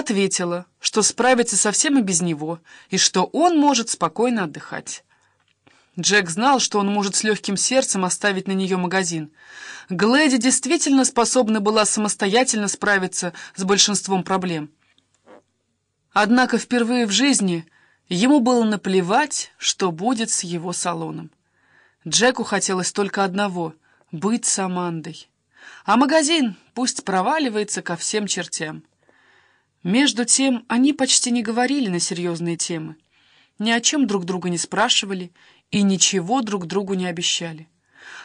ответила, что справится совсем и без него, и что он может спокойно отдыхать. Джек знал, что он может с легким сердцем оставить на нее магазин. Глэди действительно способна была самостоятельно справиться с большинством проблем. Однако впервые в жизни ему было наплевать, что будет с его салоном. Джеку хотелось только одного — быть с Амандой. А магазин пусть проваливается ко всем чертям. Между тем они почти не говорили на серьезные темы, ни о чем друг друга не спрашивали и ничего друг другу не обещали.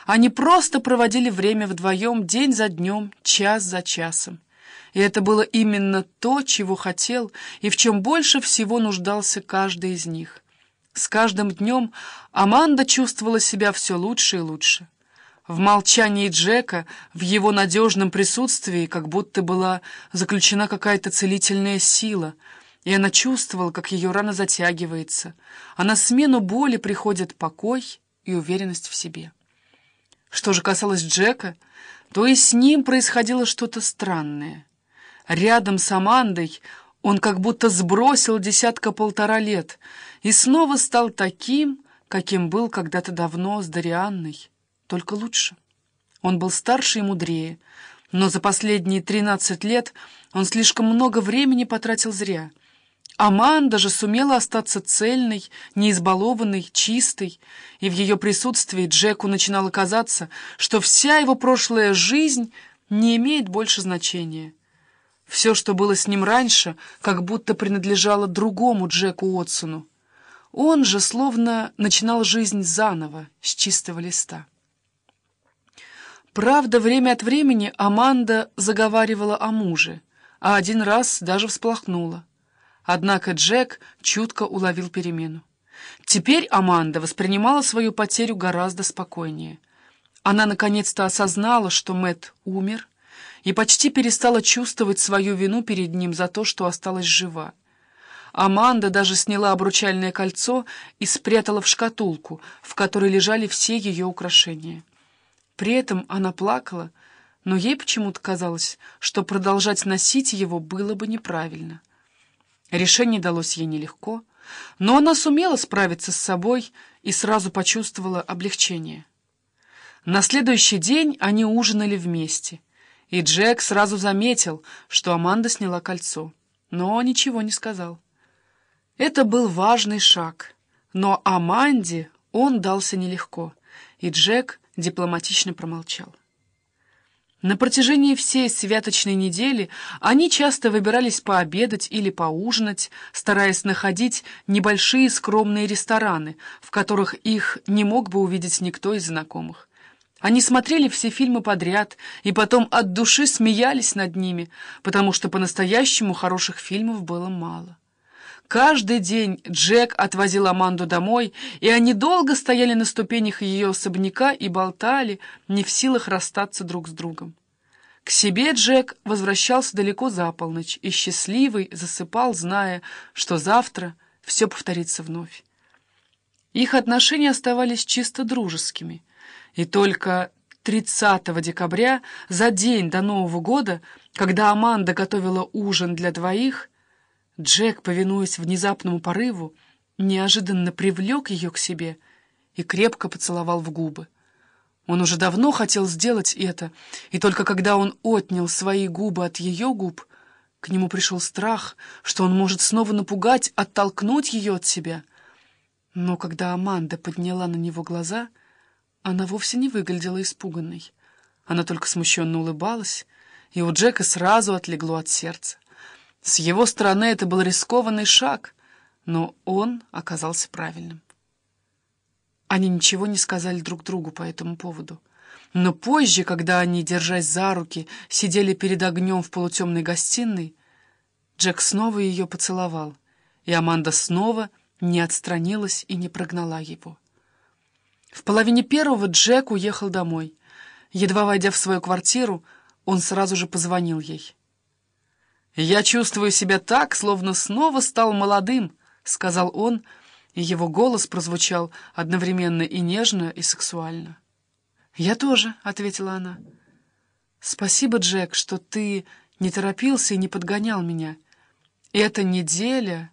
Они просто проводили время вдвоем день за днем, час за часом. И это было именно то, чего хотел и в чем больше всего нуждался каждый из них. С каждым днем Аманда чувствовала себя все лучше и лучше. В молчании Джека, в его надежном присутствии, как будто была заключена какая-то целительная сила, и она чувствовала, как ее рана затягивается, а на смену боли приходят покой и уверенность в себе. Что же касалось Джека, то и с ним происходило что-то странное. Рядом с Амандой он как будто сбросил десятка-полтора лет и снова стал таким, каким был когда-то давно с Дарианной, только лучше. Он был старше и мудрее, но за последние тринадцать лет он слишком много времени потратил зря. Аманда же сумела остаться цельной, неизбалованной, чистой, и в ее присутствии Джеку начинало казаться, что вся его прошлая жизнь не имеет больше значения. Все, что было с ним раньше, как будто принадлежало другому Джеку Отсону. Он же словно начинал жизнь заново, с чистого листа. Правда, время от времени Аманда заговаривала о муже, а один раз даже всплакнула. Однако Джек чутко уловил перемену. Теперь Аманда воспринимала свою потерю гораздо спокойнее. Она наконец-то осознала, что Мэт умер, и почти перестала чувствовать свою вину перед ним за то, что осталась жива. Аманда даже сняла обручальное кольцо и спрятала в шкатулку, в которой лежали все ее украшения. При этом она плакала, но ей почему-то казалось, что продолжать носить его было бы неправильно. Решение далось ей нелегко, но она сумела справиться с собой и сразу почувствовала облегчение. На следующий день они ужинали вместе, и Джек сразу заметил, что Аманда сняла кольцо, но ничего не сказал. Это был важный шаг, но Аманде он дался нелегко, и Джек дипломатично промолчал. На протяжении всей святочной недели они часто выбирались пообедать или поужинать, стараясь находить небольшие скромные рестораны, в которых их не мог бы увидеть никто из знакомых. Они смотрели все фильмы подряд и потом от души смеялись над ними, потому что по-настоящему хороших фильмов было мало. Каждый день Джек отвозил Аманду домой, и они долго стояли на ступенях ее особняка и болтали, не в силах расстаться друг с другом. К себе Джек возвращался далеко за полночь и счастливый засыпал, зная, что завтра все повторится вновь. Их отношения оставались чисто дружескими, и только 30 декабря, за день до Нового года, когда Аманда готовила ужин для двоих, Джек, повинуясь внезапному порыву, неожиданно привлек ее к себе и крепко поцеловал в губы. Он уже давно хотел сделать это, и только когда он отнял свои губы от ее губ, к нему пришел страх, что он может снова напугать, оттолкнуть ее от себя. Но когда Аманда подняла на него глаза, она вовсе не выглядела испуганной. Она только смущенно улыбалась, и у Джека сразу отлегло от сердца. С его стороны это был рискованный шаг, но он оказался правильным. Они ничего не сказали друг другу по этому поводу. Но позже, когда они, держась за руки, сидели перед огнем в полутемной гостиной, Джек снова ее поцеловал, и Аманда снова не отстранилась и не прогнала его. В половине первого Джек уехал домой. Едва войдя в свою квартиру, он сразу же позвонил ей. «Я чувствую себя так, словно снова стал молодым», — сказал он, и его голос прозвучал одновременно и нежно, и сексуально. «Я тоже», — ответила она. «Спасибо, Джек, что ты не торопился и не подгонял меня. Эта неделя